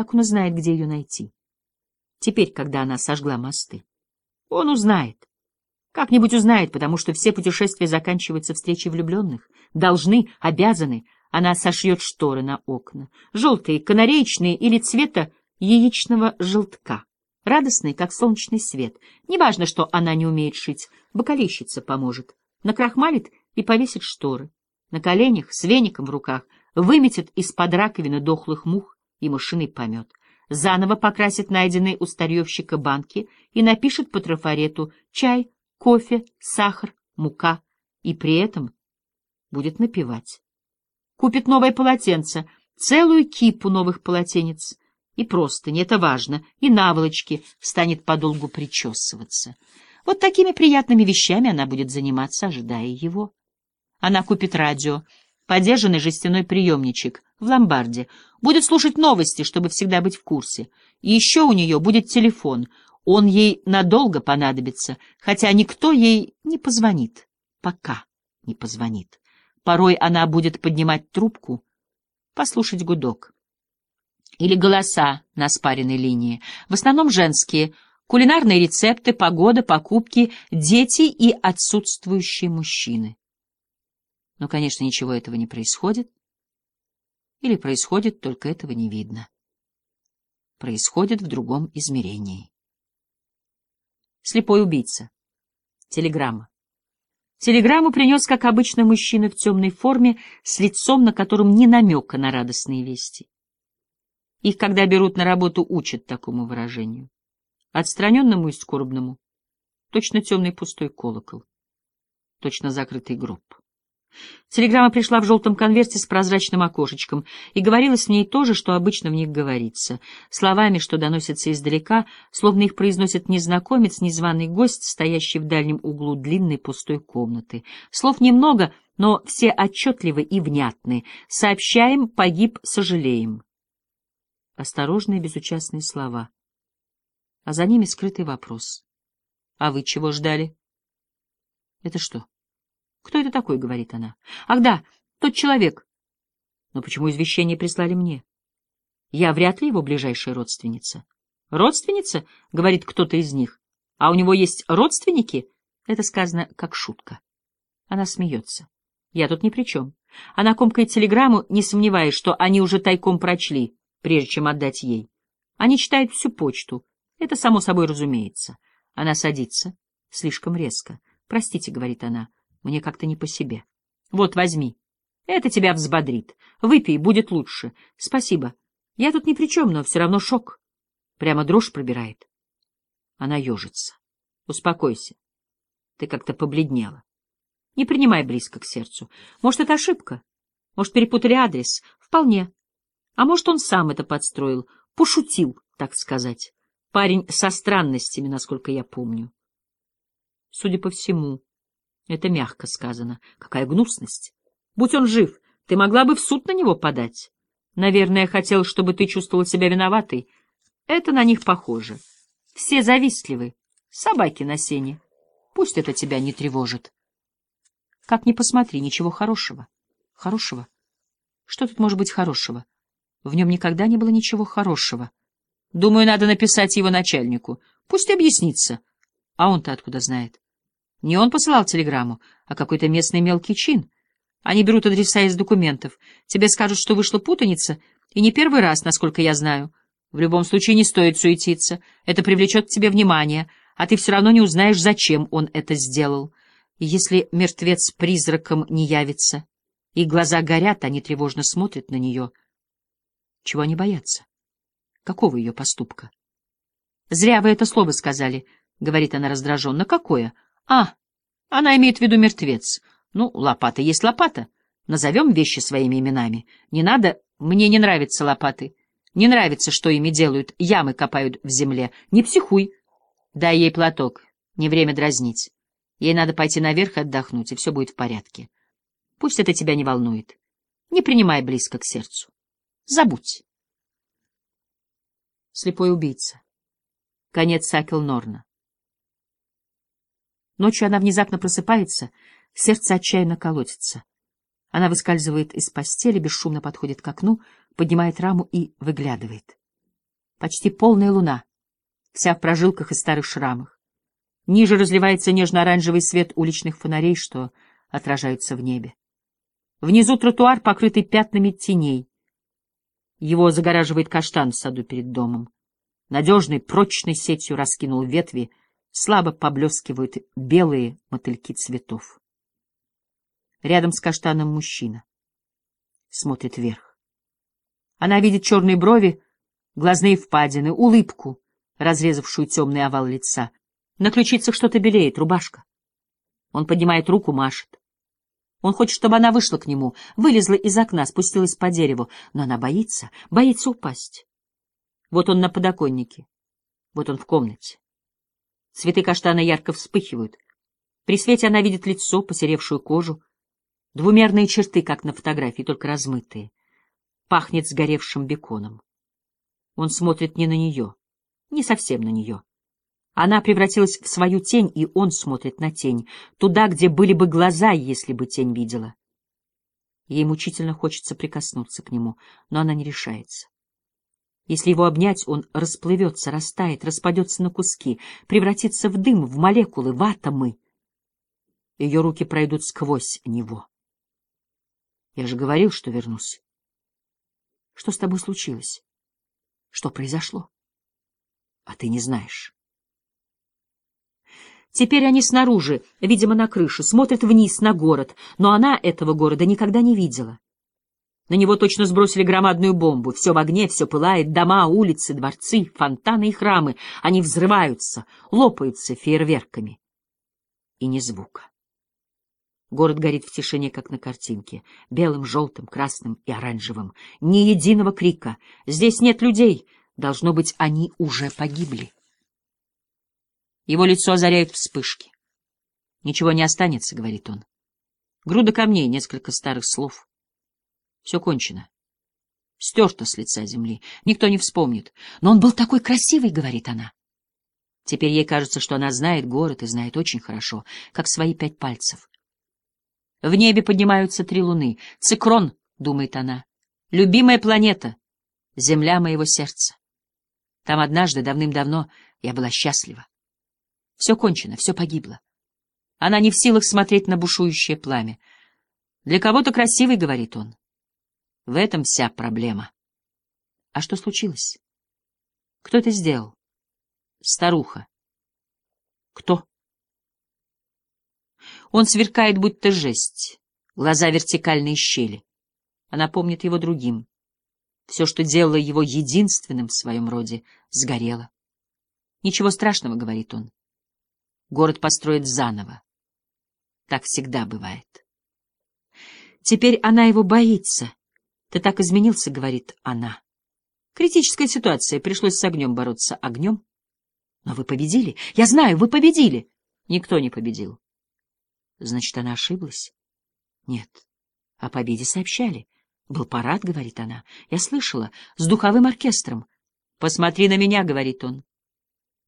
Как он узнает, где ее найти? Теперь, когда она сожгла мосты. Он узнает. Как-нибудь узнает, потому что все путешествия заканчиваются встречей влюбленных. Должны, обязаны. Она сошьет шторы на окна. Желтые, канареечные или цвета яичного желтка. Радостные, как солнечный свет. Неважно, что она не умеет шить. Бокалейщица поможет. Накрахмалит и повесит шторы. На коленях, с веником в руках, выметит из-под раковины дохлых мух и мышиный помет. Заново покрасит найденные у старьевщика банки и напишет по трафарету чай, кофе, сахар, мука, и при этом будет напевать. Купит новое полотенце, целую кипу новых полотенец, и просто, не это важно, и наволочки, станет подолгу причесываться. Вот такими приятными вещами она будет заниматься, ожидая его. Она купит радио, подержанный жестяной приемничек в ломбарде, будет слушать новости, чтобы всегда быть в курсе. И еще у нее будет телефон, он ей надолго понадобится, хотя никто ей не позвонит. Пока не позвонит. Порой она будет поднимать трубку, послушать гудок. Или голоса на спаренной линии, в основном женские, кулинарные рецепты, погода, покупки, дети и отсутствующие мужчины. Но, конечно, ничего этого не происходит. Или происходит, только этого не видно. Происходит в другом измерении. Слепой убийца. Телеграмма. Телеграмму принес, как обычно, мужчина в темной форме, с лицом, на котором ни намека на радостные вести. Их, когда берут на работу, учат такому выражению. Отстраненному и скорбному. Точно темный пустой колокол. Точно закрытый гроб. Телеграмма пришла в желтом конверте с прозрачным окошечком, и говорилось в ней то же, что обычно в них говорится, словами, что доносятся издалека, словно их произносит незнакомец, незваный гость, стоящий в дальнем углу длинной пустой комнаты. Слов немного, но все отчетливы и внятны. Сообщаем, погиб, сожалеем. Осторожные безучастные слова. А за ними скрытый вопрос. А вы чего ждали? Это что? «Кто это такой?» — говорит она. «Ах да, тот человек». «Но почему извещение прислали мне?» «Я вряд ли его ближайшая родственница». «Родственница?» — говорит кто-то из них. «А у него есть родственники?» Это сказано как шутка. Она смеется. Я тут ни при чем. Она комкает телеграмму, не сомневаясь, что они уже тайком прочли, прежде чем отдать ей. Они читают всю почту. Это само собой разумеется. Она садится. Слишком резко. «Простите», — говорит она, — мне как-то не по себе. Вот, возьми. Это тебя взбодрит. Выпей, будет лучше. Спасибо. Я тут ни при чем, но все равно шок. Прямо дрожь пробирает. Она ежится. Успокойся. Ты как-то побледнела. Не принимай близко к сердцу. Может, это ошибка? Может, перепутали адрес? Вполне. А может, он сам это подстроил, пошутил, так сказать. Парень со странностями, насколько я помню. Судя по всему, это мягко сказано. Какая гнусность. Будь он жив, ты могла бы в суд на него подать. Наверное, хотел, чтобы ты чувствовала себя виноватой. Это на них похоже. Все завистливы. Собаки на сене. Пусть это тебя не тревожит. Как ни посмотри, ничего хорошего. Хорошего? Что тут может быть хорошего? В нем никогда не было ничего хорошего. Думаю, надо написать его начальнику. Пусть объяснится. А он-то откуда знает? Не он посылал телеграмму, а какой-то местный мелкий чин. Они берут адреса из документов. Тебе скажут, что вышла путаница, и не первый раз, насколько я знаю. В любом случае не стоит суетиться. Это привлечет к тебе внимание, а ты все равно не узнаешь, зачем он это сделал. Если мертвец призраком не явится, и глаза горят, они тревожно смотрят на нее. Чего они боятся? Какого ее поступка? — Зря вы это слово сказали, — говорит она раздраженно. — Какое? — а, она имеет в виду мертвец. Ну, лопата есть лопата. Назовем вещи своими именами. Не надо... Мне не нравятся лопаты. Не нравится, что ими делают. Ямы копают в земле. Не психуй. Дай ей платок. Не время дразнить. Ей надо пойти наверх и отдохнуть, и все будет в порядке. Пусть это тебя не волнует. Не принимай близко к сердцу. Забудь. Слепой убийца. Конец Сакел Норна. Ночью она внезапно просыпается, сердце отчаянно колотится. Она выскальзывает из постели, бесшумно подходит к окну, поднимает раму и выглядывает. Почти полная луна, вся в прожилках и старых шрамах. Ниже разливается нежно-оранжевый свет уличных фонарей, что отражаются в небе. Внизу тротуар, покрытый пятнами теней. Его загораживает каштан в саду перед домом. Надежной, прочной сетью раскинул ветви, слабо поблескивают белые мотыльки цветов. Рядом с каштаном мужчина. Смотрит вверх. Она видит черные брови, глазные впадины, улыбку, разрезавшую темный овал лица. На ключицах что-то белеет, рубашка. Он поднимает руку, машет. Он хочет, чтобы она вышла к нему, вылезла из окна, спустилась по дереву, но она боится, боится упасть. Вот он на подоконнике, вот он в комнате. Цветы каштана ярко вспыхивают. При свете она видит лицо, посеревшую кожу, двумерные черты, как на фотографии, только размытые. Пахнет сгоревшим беконом. Он смотрит не на нее, не совсем на нее. Она превратилась в свою тень, и он смотрит на тень, туда, где были бы глаза, если бы тень видела. Ей мучительно хочется прикоснуться к нему, но она не решается. Если его обнять, он расплывется, растает, распадется на куски, превратится в дым, в молекулы, в атомы. Ее руки пройдут сквозь него. Я же говорил, что вернусь. Что с тобой случилось? Что произошло? А ты не знаешь. Теперь они снаружи, видимо, на крыше, смотрят вниз на город, но она этого города никогда не видела. На него точно сбросили громадную бомбу. Все в огне, все пылает, дома, улицы, дворцы, фонтаны и храмы. Они взрываются, лопаются фейерверками. И ни звука. Город горит в тишине, как на картинке, белым, желтым, красным и оранжевым. Ни единого крика. Здесь нет людей. Должно быть, они уже погибли. Его лицо озаряют вспышки. «Ничего не останется», — говорит он. Груда камней, несколько старых слов. Все кончено. Стерто с лица земли. Никто не вспомнит. Но он был такой красивый, — говорит она. Теперь ей кажется, что она знает город и знает очень хорошо, как свои пять пальцев. В небе поднимаются три луны. Цикрон, — думает она, — любимая планета, земля моего сердца. Там однажды, давным-давно, я была счастлива. Все кончено, все погибло. Она не в силах смотреть на бушующее пламя. Для кого-то красивый, говорит он. В этом вся проблема. А что случилось? Кто это сделал? Старуха. Кто? Он сверкает, будто жесть. Глаза вертикальные щели. Она помнит его другим. Все, что делало его единственным в своем роде, сгорело. Ничего страшного, говорит он. Город построят заново. Так всегда бывает. Теперь она его боится. Ты так изменился, говорит она. Критическая ситуация. Пришлось с огнем бороться. Огнем? Но вы победили. Я знаю, вы победили. Никто не победил. Значит, она ошиблась? Нет. О победе сообщали. Был парад, говорит она. Я слышала. С духовым оркестром. Посмотри на меня, говорит он.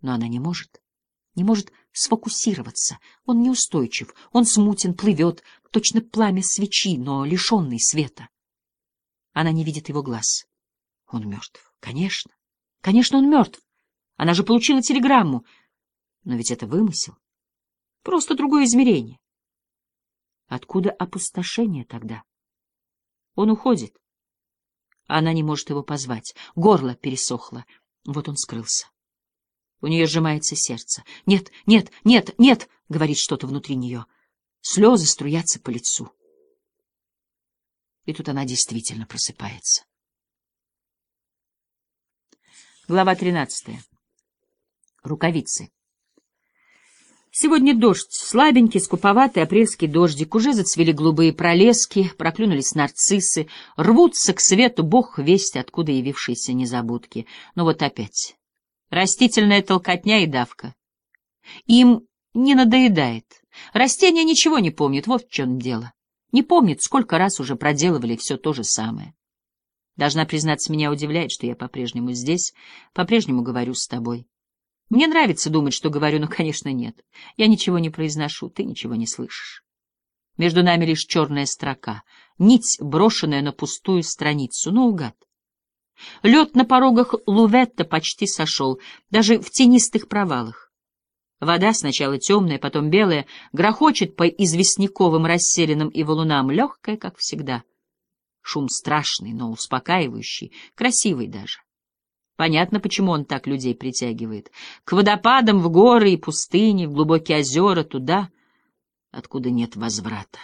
Но она не может не может сфокусироваться. Он неустойчив, он смутен, плывет, точно пламя свечи, но лишенный света. Она не видит его глаз. Он мертв. Конечно. Конечно, он мертв. Она же получила телеграмму. Но ведь это вымысел. Просто другое измерение. Откуда опустошение тогда? Он уходит. Она не может его позвать. Горло пересохло. Вот он скрылся. У нее сжимается сердце. «Нет, нет, нет, нет!» — говорит что-то внутри нее. Слезы струятся по лицу. И тут она действительно просыпается. Глава тринадцатая. Рукавицы. Сегодня дождь, слабенький, скуповатый апрельский дождик, уже зацвели голубые пролески, проклюнулись нарциссы, рвутся к свету, бог весть, откуда явившиеся незабудки. Но вот опять Растительная толкотня и давка. Им не надоедает. Растения ничего не помнят, вот в чем дело. Не помнят, сколько раз уже проделывали все то же самое. Должна признаться, меня удивляет, что я по-прежнему здесь, по-прежнему говорю с тобой. Мне нравится думать, что говорю, но, конечно, нет. Я ничего не произношу, ты ничего не слышишь. Между нами лишь черная строка, нить, брошенная на пустую страницу, наугад. Лед на порогах Луветта почти сошел, даже в тенистых провалах. Вода сначала темная, потом белая, грохочет по известняковым расселенным и валунам, легкая, как всегда. Шум страшный, но успокаивающий, красивый даже. Понятно, почему он так людей притягивает. К водопадам, в горы и пустыни, в глубокие озера, туда, откуда нет возврата.